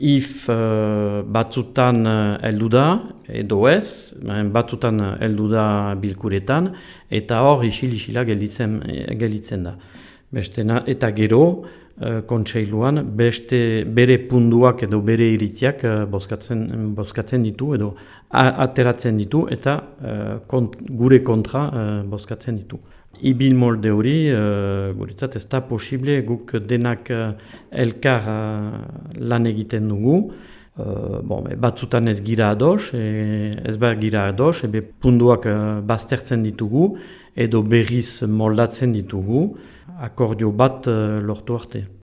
if uh, batzutan heldu da, edo ez, batzutan heldu da bilkuretan, eta hor isil-isila gelditzen, gelditzen da. Beste eta gero, uh, kontseiluan, beste bere punduak edo bere iritziak uh, bozkatzen, bozkatzen ditu, edo ateratzen ditu, eta uh, gure kontra bozkatzen ditu. Ibil molde hori, guretzat ez da posible guk denak elkar lan egiten dugu. Uh, bon, batzutan ez gira ados, e, ez behar gira ados, ebe punduak uh, baztertzen ditugu, edo berriz moldatzen ditugu, akordio bat uh, lortu arte.